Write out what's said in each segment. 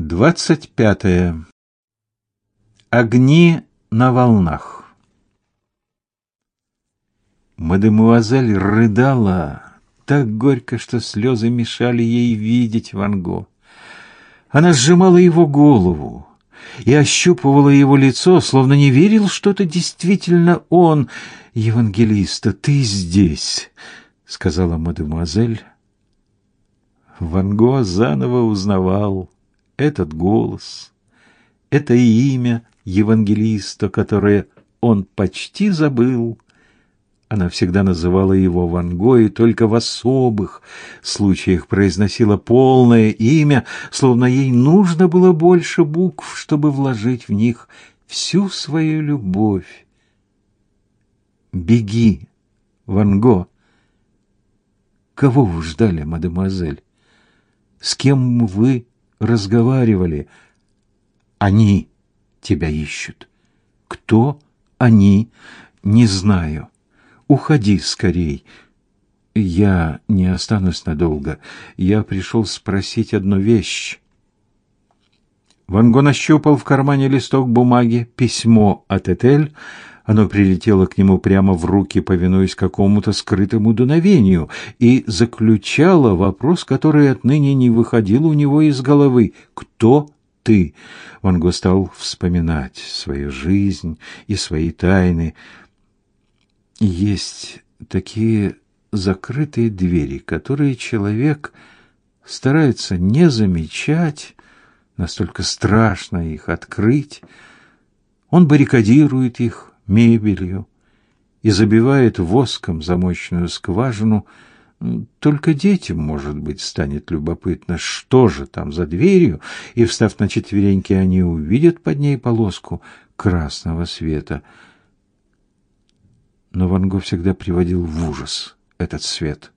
Двадцать пятое. Огни на волнах. Мадемуазель рыдала так горько, что слезы мешали ей видеть Ван Го. Она сжимала его голову и ощупывала его лицо, словно не верил, что это действительно он, евангелиста. «Ты здесь», — сказала мадемуазель. Ван Го заново узнавал этот голос, это имя евангелиста, которое он почти забыл. Она всегда называла его Ван Го и только в особых случаях произносила полное имя, словно ей нужно было больше букв, чтобы вложить в них всю свою любовь. «Беги, Ван Го!» «Кого вы ждали, мадемуазель? С кем вы разговаривали. Они тебя ищут. Кто они? Не знаю. Уходи скорей. Я не останусь надолго. Я пришел спросить одну вещь. Ван Го нащупал в кармане листок бумаги, письмо от Этель, оно прилетело к нему прямо в руки, повинуясь какому-то скрытому дуновению, и заключало вопрос, который отныне не выходил у него из головы. «Кто ты?» Он стал вспоминать свою жизнь и свои тайны. Есть такие закрытые двери, которые человек старается не замечать, настолько страшно их открыть. Он баррикадирует их, мебелью и забивает воском замочную скважину. Только детям, может быть, станет любопытно, что же там за дверью, и, встав на четвереньки, они увидят под ней полоску красного света. Но Ван Гог всегда приводил в ужас этот свет.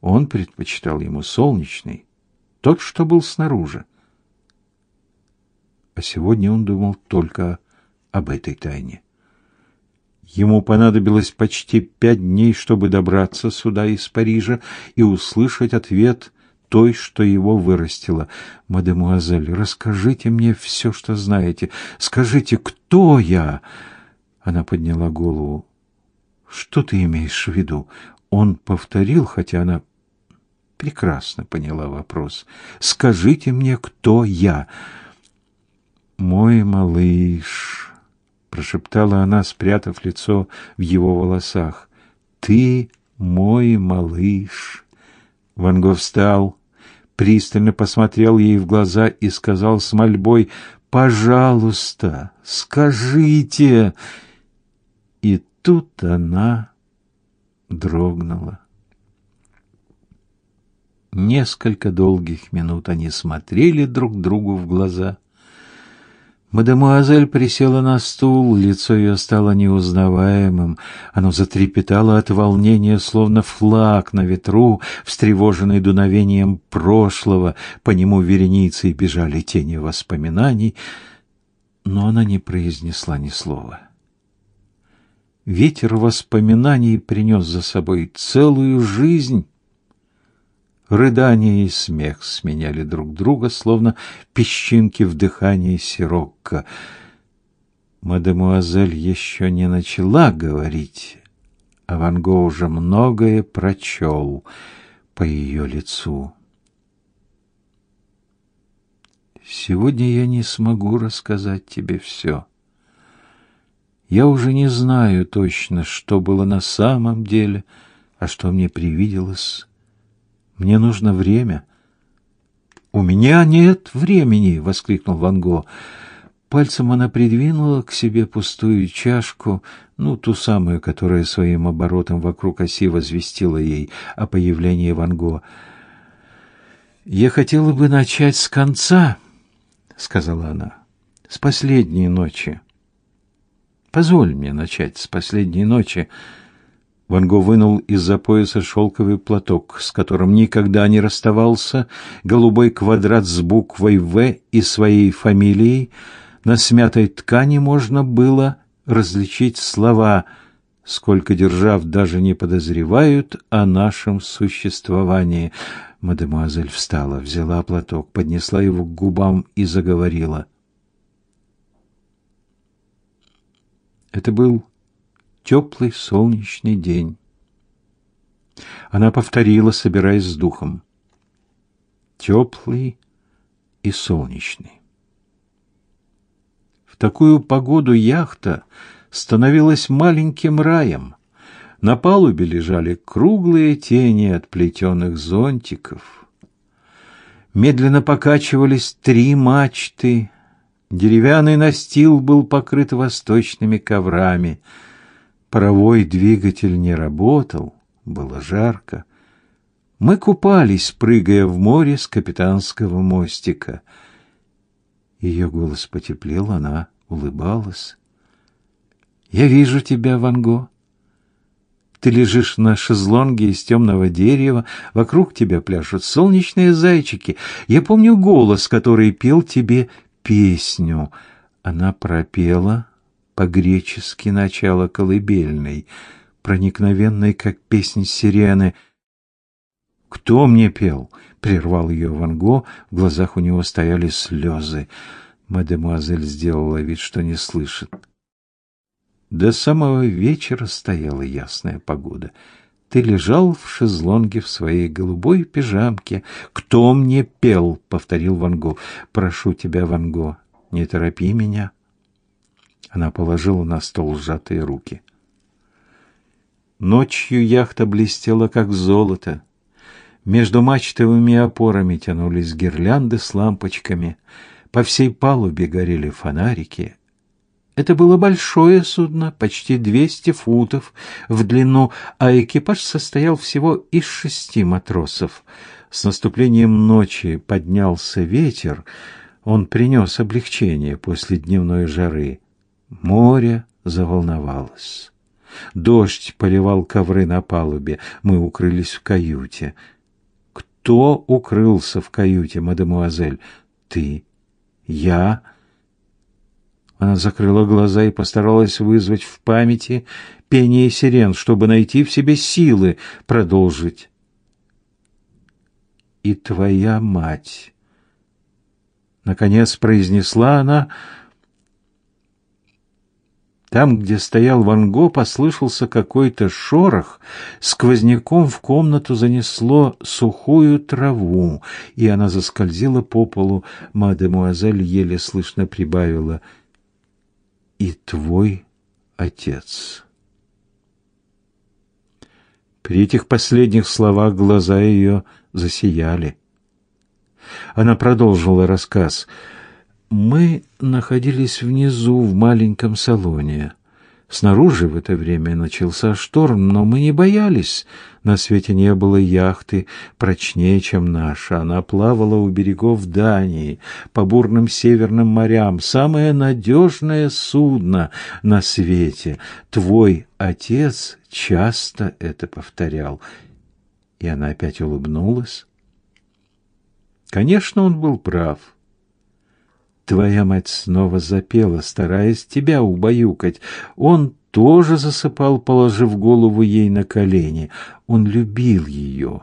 Он предпочитал ему солнечный, тот, что был снаружи. А сегодня он думал только об этой тайне. Ему понадобилось почти пять дней, чтобы добраться сюда из Парижа и услышать ответ той, что его вырастила. «Мадемуазель, расскажите мне все, что знаете. Скажите, кто я?» Она подняла голову. «Что ты имеешь в виду?» Он повторил, хотя она прекрасно поняла вопрос. «Скажите мне, кто я?» «Мой малыш», прошептала она, спрятав лицо в его волосах. Ты мой малыш. Ван Гог встал, пристально посмотрел ей в глаза и сказал с мольбой: "Пожалуйста, скажите". И тут она дрогнула. Несколько долгих минут они смотрели друг другу в глаза. Мадемуазель присела на стул, лицо ее стало неузнаваемым. Оно затрепетало от волнения, словно флаг на ветру, встревоженный дуновением прошлого. По нему вереницей бежали тени воспоминаний, но она не произнесла ни слова. Ветер воспоминаний принес за собой целую жизнь, Рыдание и смех сменяли друг друга, словно песчинки в дыхании сирокко. Мадемуазель еще не начала говорить, а Ван Го уже многое прочел по ее лицу. Сегодня я не смогу рассказать тебе все. Я уже не знаю точно, что было на самом деле, а что мне привиделось мне нужно время. У меня нет времени, воскликнул Ван Го. Пальцем она придвинула к себе пустую чашку, ну, ту самую, которая своим оборотом вокруг оси возвестила ей о появлении Ван Го. «Я хотела бы начать с конца», — сказала она, — «с последней ночи». «Позволь мне начать с последней ночи», Ван Го вынул из-за пояса шелковый платок, с которым никогда не расставался, голубой квадрат с буквой «В» и своей фамилией. На смятой ткани можно было различить слова «Сколько держав даже не подозревают о нашем существовании». Мадемуазель встала, взяла платок, поднесла его к губам и заговорила. Это был теплый солнечный день. Она повторила, собираясь с духом. Теплый и солнечный. В такую погоду яхта становилась маленьким раем. На палубе лежали круглые тени от плетеных зонтиков. Медленно покачивались три мачты. Деревянный настил был покрыт восточными коврами. Паровой двигатель не работал, было жарко. Мы купались, прыгая в море с капитанского мостика. Ее голос потеплел, она улыбалась. «Я вижу тебя, Ван Го. Ты лежишь на шезлонге из темного дерева, вокруг тебя пляшут солнечные зайчики. Я помню голос, который пел тебе песню. Она пропела по-гречески начало колыбельной, проникновенной, как песнь сирены — «Кто мне пел?» — прервал ее Ван Го, в глазах у него стояли слезы. Мадемуазель сделала вид, что не слышит. До самого вечера стояла ясная погода. Ты лежал в шезлонге в своей голубой пижамке. «Кто мне пел?» — повторил Ван Го. «Прошу тебя, Ван Го, не торопи меня». Она положила на стол сжатые руки. Ночью яхта блестела, как золото. Между мачтовыми опорами тянулись гирлянды с лампочками. По всей палубе горели фонарики. Это было большое судно, почти 200 футов в длину, а экипаж состоял всего из шести матросов. С наступлением ночи поднялся ветер. Он принес облегчение после дневной жары. Море заволновалось. Дождь поливал ковры на палубе. Мы укрылись в каюте. Кто укрылся в каюте, мадемуазель? Ты? Я? Она закрыла глаза и постаралась вызвать в памяти пение сирен, чтобы найти в себе силы продолжить. И твоя мать, наконец произнесла она, — там, где стоял Ван Го, послышался какой-то шорох. Сквозняком в комнату занесло сухую траву, и она заскользила по полу. Мадемуазель еле слышно прибавила «И твой отец». При этих последних словах глаза ее засияли. Она продолжила рассказ — мы находились внизу в маленьком салоне. Снаружи в это время начался шторм, но мы не боялись. На свете не было яхты прочнее, чем наша. Она плавала у берегов Дании, по бурным северным морям. Самое надежное судно на свете. Твой отец часто это повторял. И она опять улыбнулась. Конечно, он был прав. Твоя мать снова запела, стараясь тебя убаюкать. Он тоже засыпал, положив голову ей на колени. Он любил ее.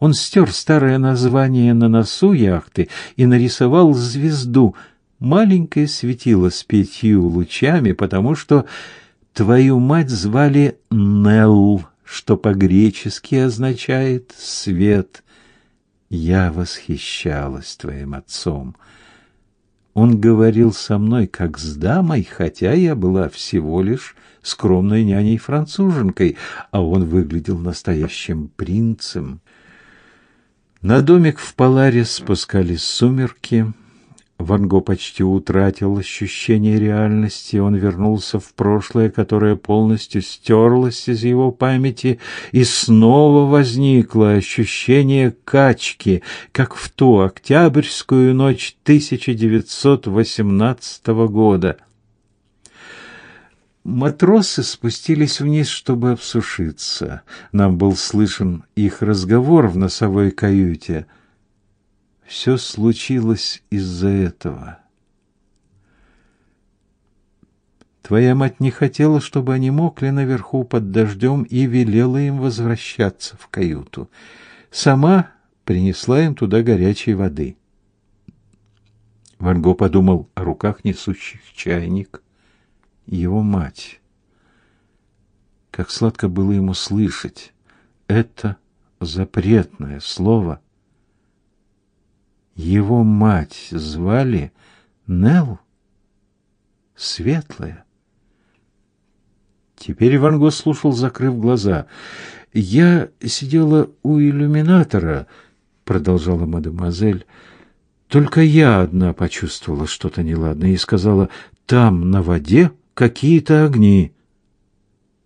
Он стер старое название на носу яхты и нарисовал звезду. Маленькое светило с пятью лучами, потому что твою мать звали Нелл, что по-гречески означает «свет». Я восхищалась твоим отцом. Он говорил со мной как с дамой, хотя я была всего лишь скромной няней-француженкой, а он выглядел настоящим принцем. На домик в Паларе спускались сумерки. Ван Го почти утратил ощущение реальности, он вернулся в прошлое, которое полностью стерлось из его памяти, и снова возникло ощущение качки, как в ту октябрьскую ночь 1918 года. Матросы спустились вниз, чтобы обсушиться. Нам был слышен их разговор в носовой каюте — все случилось из-за этого. Твоя мать не хотела, чтобы они мокли наверху под дождем и велела им возвращаться в каюту. Сама принесла им туда горячей воды. Ван Го подумал о руках несущих чайник. Его мать. Как сладко было ему слышать это запретное слово. Его мать звали Нел Светлая. Теперь Ван Го слушал, закрыв глаза. «Я сидела у иллюминатора», — продолжала мадемуазель. «Только я одна почувствовала что-то неладное и сказала, там, на воде, какие-то огни».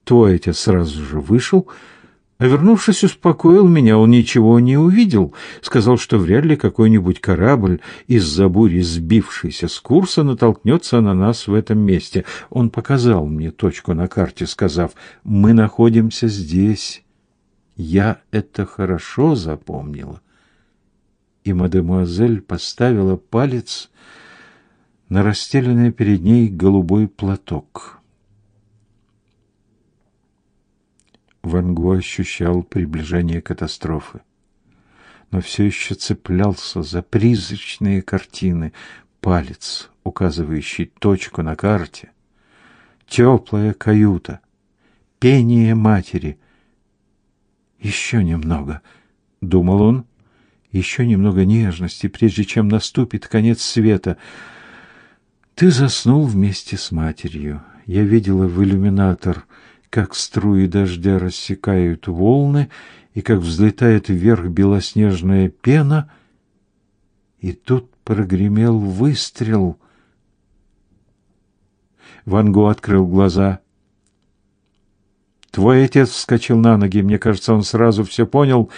Твой отец сразу же вышел, — вернувшись, успокоил меня, он ничего не увидел. Сказал, что вряд ли какой-нибудь корабль из-за бури, сбившийся с курса, натолкнется на нас в этом месте. Он показал мне точку на карте, сказав, «Мы находимся здесь». Я это хорошо запомнила. И мадемуазель поставила палец на расстеленный перед ней голубой платок. Ван Го ощущал приближение катастрофы, но все еще цеплялся за призрачные картины, палец, указывающий точку на карте, теплая каюта, пение матери. Еще немного, думал он, еще немного нежности, прежде чем наступит конец света. Ты заснул вместе с матерью. Я видела в иллюминатор как струи дождя рассекают волны и как взлетает вверх белоснежная пена. И тут прогремел выстрел. Ван Го открыл глаза. Твой отец вскочил на ноги, мне кажется, он сразу все понял.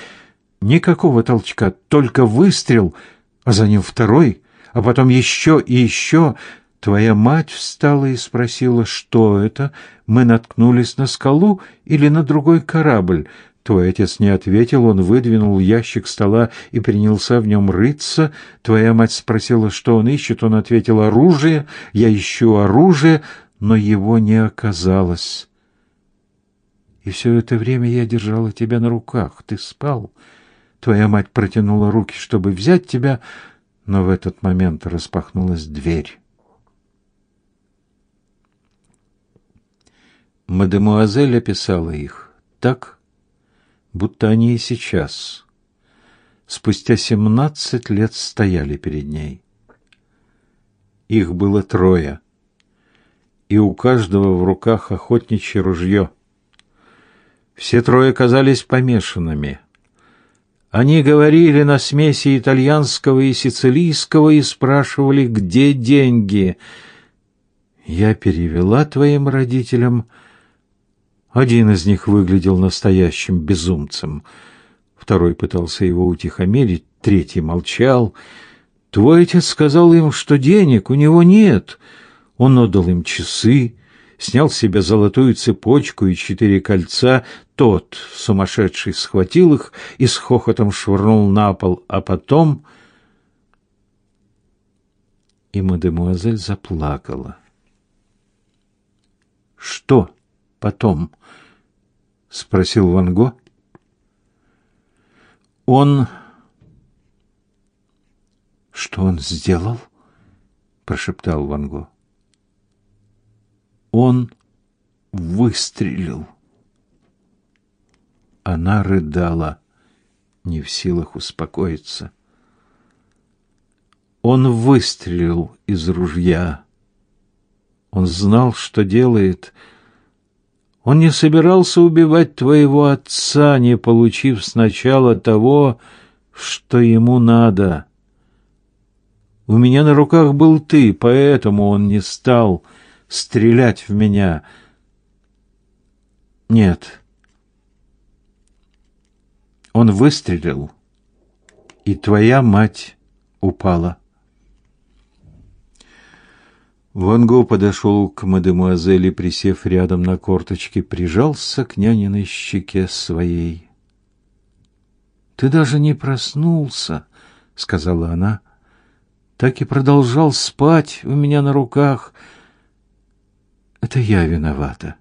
Никакого толчка, только выстрел, а за ним второй, а потом еще и еще. Твоя мать встала и спросила, что это? Мы наткнулись на скалу или на другой корабль? Твой отец не ответил, он выдвинул ящик стола и принялся в нем рыться. Твоя мать спросила, что он ищет, он ответил «оружие». Я ищу оружие, но его не оказалось. И все это время я держала тебя на руках. Ты спал. Твоя мать протянула руки, чтобы взять тебя, но в этот момент распахнулась дверь. Мадемуазель описала их так, будто они и сейчас, спустя семнадцать лет, стояли перед ней. Их было трое, и у каждого в руках охотничье ружье. Все трое казались помешанными. Они говорили на смеси итальянского и сицилийского и спрашивали, где деньги. Я перевела твоим родителям один из них выглядел настоящим безумцем. Второй пытался его утихомирить, третий молчал. Твой отец сказал им, что денег у него нет. Он отдал им часы, снял с себя золотую цепочку и четыре кольца. Тот, сумасшедший, схватил их и с хохотом швырнул на пол, а потом... И мадемуазель заплакала. «Что потом?» — спросил Ван Го. «Он...» «Что он сделал?» — прошептал Ван Го. «Он выстрелил». Она рыдала, не в силах успокоиться. Он выстрелил из ружья. Он знал, что делает, — он не собирался убивать твоего отца, не получив сначала того, что ему надо. У меня на руках был ты, поэтому он не стал стрелять в меня. Нет. Он выстрелил, и твоя мать упала. Ван Го подошел к мадемуазели, присев рядом на корточки, прижался к няниной щеке своей. «Ты даже не проснулся», — сказала она. «Так и продолжал спать у меня на руках. Это я виновата.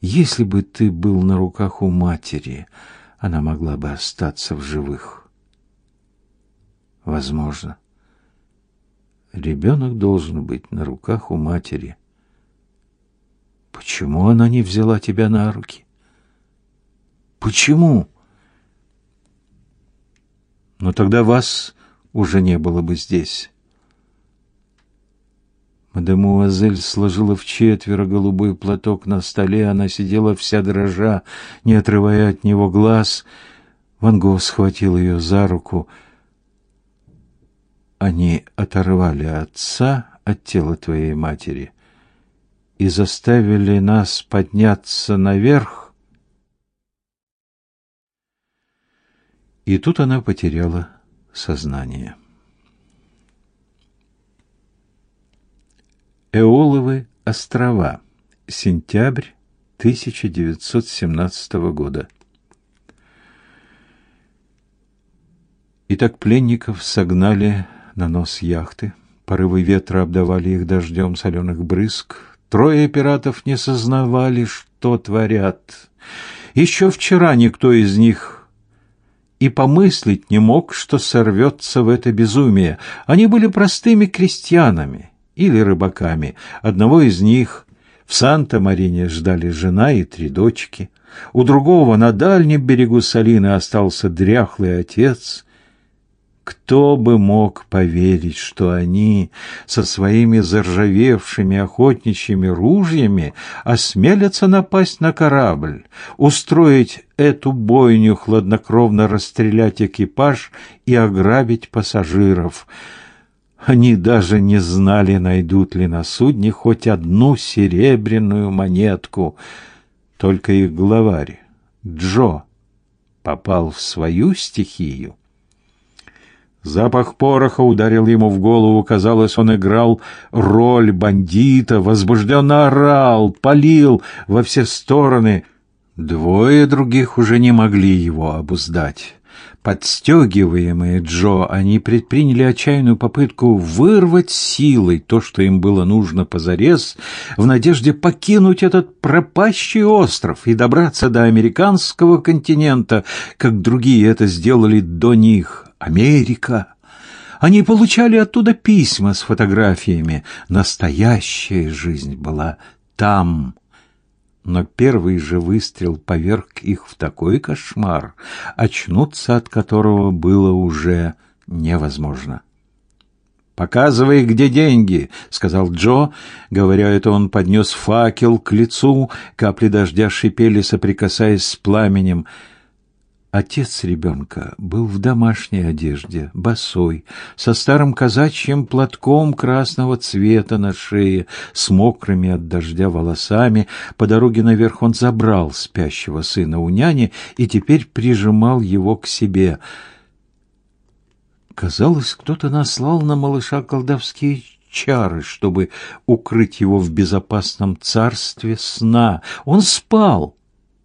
Если бы ты был на руках у матери, она могла бы остаться в живых. Возможно. Ребенок должен быть на руках у матери. Почему она не взяла тебя на руки? Почему? Но тогда вас уже не было бы здесь. Мадемуазель сложила в четверо голубой платок на столе, она сидела вся дрожа, не отрывая от него глаз. Ван Гог схватил ее за руку. Они оторвали отца от тела твоей матери и заставили нас подняться наверх. И тут она потеряла сознание. Эоловы острова. Сентябрь 1917 года. Итак, пленников согнали на нос яхты. Порывы ветра обдавали их дождем соленых брызг. Трое пиратов не сознавали, что творят. Еще вчера никто из них и помыслить не мог, что сорвется в это безумие. Они были простыми крестьянами или рыбаками. Одного из них в Санта-Марине ждали жена и три дочки. У другого на дальнем берегу Салины остался дряхлый отец. Кто бы мог поверить, что они со своими заржавевшими охотничьими ружьями осмелятся напасть на корабль, устроить эту бойню, хладнокровно расстрелять экипаж и ограбить пассажиров? Они даже не знали, найдут ли на судне хоть одну серебряную монетку. Только их главарь, Джо, попал в свою стихию. Запах пороха ударил ему в голову. Казалось, он играл роль бандита, возбужденно орал, палил во все стороны. Двое других уже не могли его обуздать. Подстегиваемые Джо, они предприняли отчаянную попытку вырвать силой то, что им было нужно позарез, в надежде покинуть этот пропащий остров и добраться до американского континента, как другие это сделали до них. Америка. Они получали оттуда письма с фотографиями. Настоящая жизнь была там. Но первый же выстрел поверг их в такой кошмар, очнуться от которого было уже невозможно. «Показывай, где деньги», — сказал Джо. Говоря это, он поднес факел к лицу. Капли дождя шипели, соприкасаясь с пламенем. Отец ребенка был в домашней одежде, босой, со старым казачьим платком красного цвета на шее, с мокрыми от дождя волосами. По дороге наверх он забрал спящего сына у няни и теперь прижимал его к себе. Казалось, кто-то наслал на малыша колдовские чары, чтобы укрыть его в безопасном царстве сна. Он спал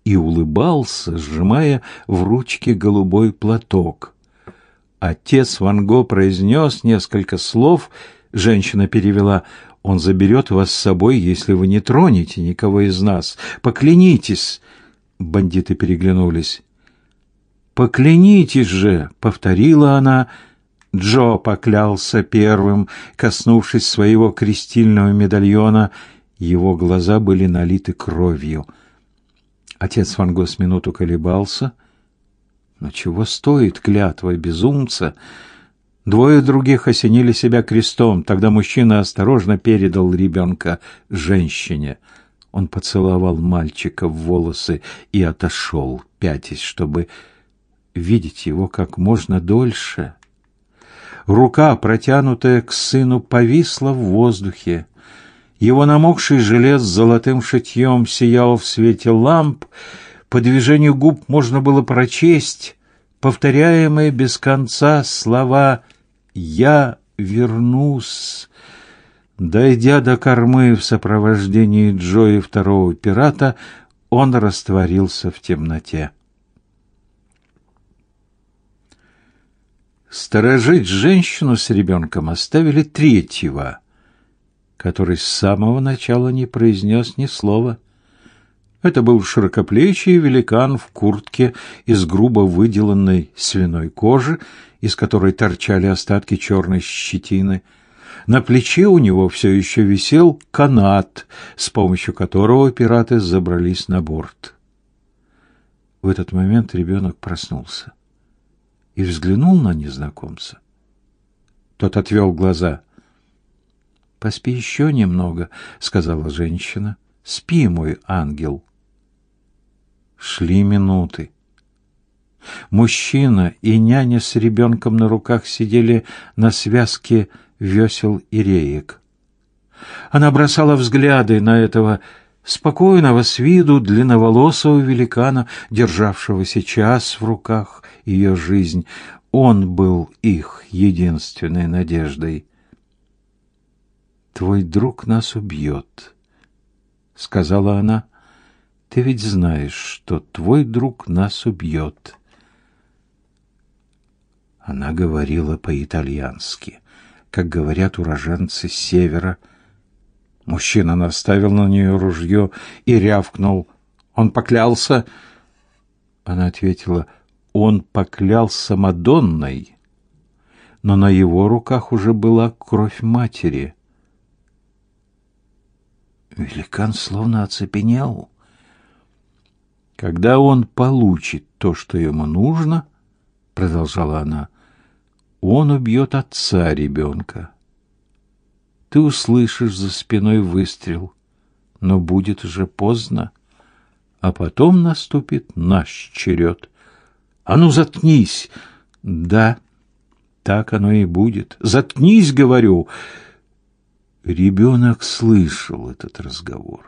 и улыбался, сжимая в ручке голубой платок. Отец Ван Го произнес несколько слов, женщина перевела «Он заберет вас с собой, если вы не тронете никого из нас. Поклянитесь!» Бандиты переглянулись. «Поклянитесь же!» — повторила она. Джо поклялся первым, коснувшись своего крестильного медальона. Его глаза были налиты кровью — Отец Ван Го с минуту колебался. Но чего стоит клятва безумца? Двое других осенили себя крестом. Тогда мужчина осторожно передал ребенка женщине. Он поцеловал мальчика в волосы и отошел, пятясь, чтобы видеть его как можно дольше. Рука, протянутая к сыну, повисла в воздухе. Его намокший жилет с золотым шитьем сиял в свете ламп. По движению губ можно было прочесть повторяемые без конца слова «Я вернусь». Дойдя до кормы в сопровождении Джо и второго пирата, он растворился в темноте. Сторожить женщину с ребенком оставили третьего — который с самого начала не произнес ни слова. Это был широкоплечий великан в куртке из грубо выделанной свиной кожи, из которой торчали остатки черной щетины. На плече у него все еще висел канат, с помощью которого пираты забрались на борт. В этот момент ребенок проснулся и взглянул на незнакомца. Тот отвел глаза. «Поспи еще немного», — сказала женщина. «Спи, мой ангел». Шли минуты. Мужчина и няня с ребенком на руках сидели на связке весел и реек. Она бросала взгляды на этого спокойного с виду длинноволосого великана, державшего сейчас в руках ее жизнь. Он был их единственной надеждой. «Твой друг нас убьет», — сказала она. Ты ведь знаешь, что твой друг нас убьет. Она говорила по-итальянски, как говорят уроженцы севера. Мужчина наставил на нее ружье и рявкнул. Он поклялся. Она ответила, он поклялся Мадонной, но на его руках уже была кровь матери. Великан словно оцепенел. Когда он получит то, что ему нужно, продолжала она, он убьет отца ребенка. Ты услышишь за спиной выстрел, но будет уже поздно, а потом наступит наш черед. А ну заткнись. Да, так оно и будет. Заткнись, говорю. Ребенок слышал этот разговор.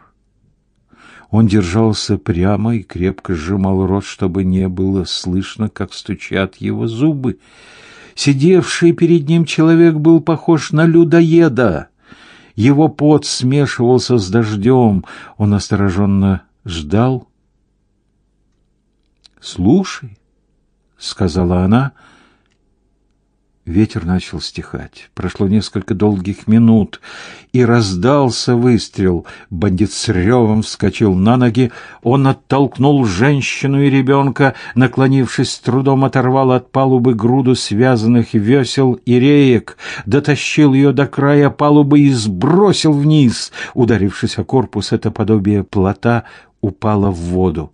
Он держался прямо и крепко сжимал рот, чтобы не было слышно, как стучат его зубы. Сидевший перед ним человек был похож на людоеда. Его пот смешивался с дождем. Он осторожно ждал. «Слушай», — сказала она, — Ветер начал стихать. Прошло несколько долгих минут, и раздался выстрел. Бандит с ревом вскочил на ноги. Он оттолкнул женщину и ребенка, наклонившись, с трудом оторвал от палубы груду связанных весел и реек, дотащил ее до края палубы и сбросил вниз. Ударившись о корпус, это подобие плота упало в воду.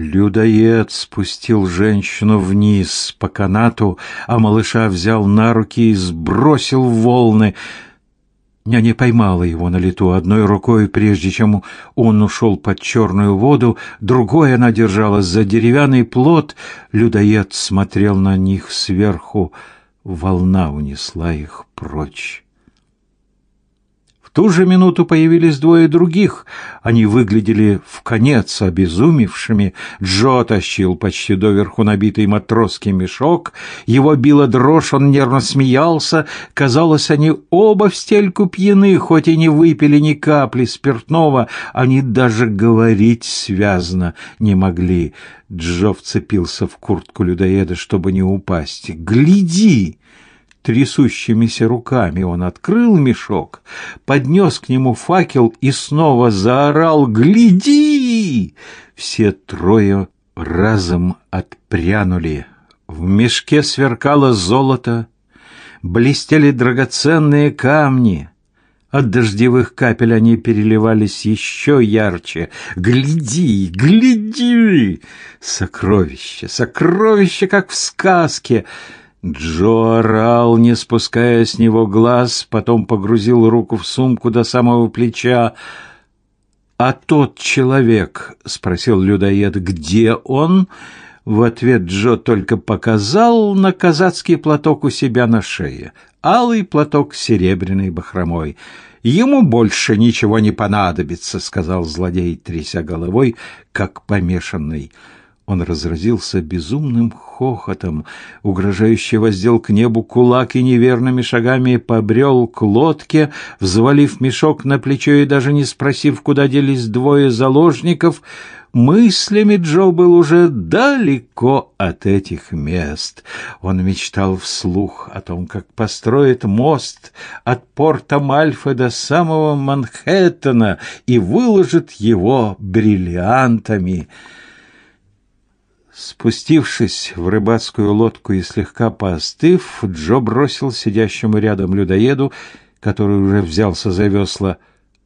Людоед спустил женщину вниз по канату, а малыша взял на руки и сбросил в волны. Няня поймала его на лету одной рукой, прежде чем он ушел под черную воду, другой она держалась за деревянный плот. Людоед смотрел на них сверху, волна унесла их прочь. Ту же минуту появились двое других. Они выглядели в конец обезумевшими. Джо тащил почти доверху набитый матросский мешок. Его била дрожь, он нервно смеялся. Казалось, они оба в стельку пьяны, хоть и не выпили ни капли спиртного. Они даже говорить связно не могли. Джо вцепился в куртку людоеда, чтобы не упасть. «Гляди!» Трясущимися руками он открыл мешок, поднес к нему факел и снова заорал «Гляди!». Все трое разом отпрянули. В мешке сверкало золото, блестели драгоценные камни. От дождевых капель они переливались еще ярче. «Гляди! Гляди!» Сокровище! Сокровище, как в сказке! Джо орал, не спуская с него глаз, потом погрузил руку в сумку до самого плеча. «А тот человек?» — спросил людоед. «Где он?» В ответ Джо только показал на казацкий платок у себя на шее. Алый платок с серебряной бахромой. «Ему больше ничего не понадобится», — сказал злодей, тряся головой, как помешанный. Он разразился безумным хохотом, угрожающе воздел к небу кулак и неверными шагами побрел к лодке, взвалив мешок на плечо и даже не спросив, куда делись двое заложников, мыслями Джо был уже далеко от этих мест. Он мечтал вслух о том, как построит мост от порта Мальфы до самого Манхэттена и выложит его бриллиантами. Спустившись в рыбацкую лодку и слегка поостыв, Джо бросил сидящему рядом людоеду, который уже взялся за весла,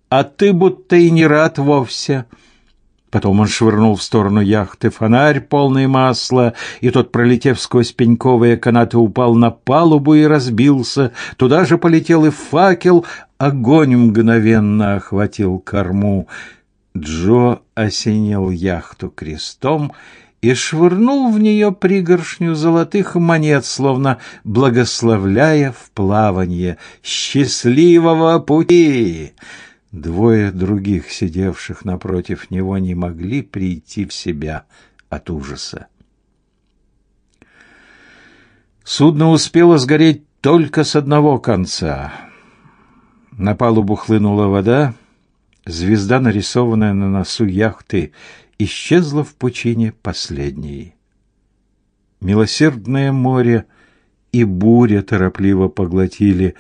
«А ты будто и не рад вовсе». Потом он швырнул в сторону яхты фонарь, полный масла, и тот, пролетев сквозь пеньковые канаты, упал на палубу и разбился. Туда же полетел и факел, огонь мгновенно охватил корму. Джо осенил яхту крестом и швырнул в нее пригоршню золотых монет, словно благословляя в плавание. «Счастливого пути!» Двое других, сидевших напротив него, не могли прийти в себя от ужаса. Судно успело сгореть только с одного конца. На палубу хлынула вода, звезда, нарисованная на носу яхты, исчезла в пучине последней. Милосердное море и буря торопливо поглотили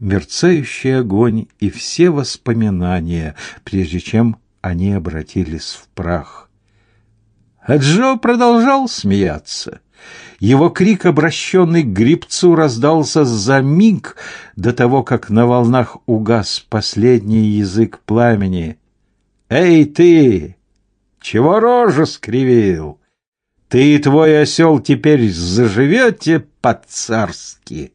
мерцающий огонь и все воспоминания, прежде чем они обратились в прах. А Джо продолжал смеяться. Его крик, обращенный к грибцу, раздался за миг до того, как на волнах угас последний язык пламени. «Эй, ты! Чего рожу скривил? Ты и твой осел теперь заживете по-царски!»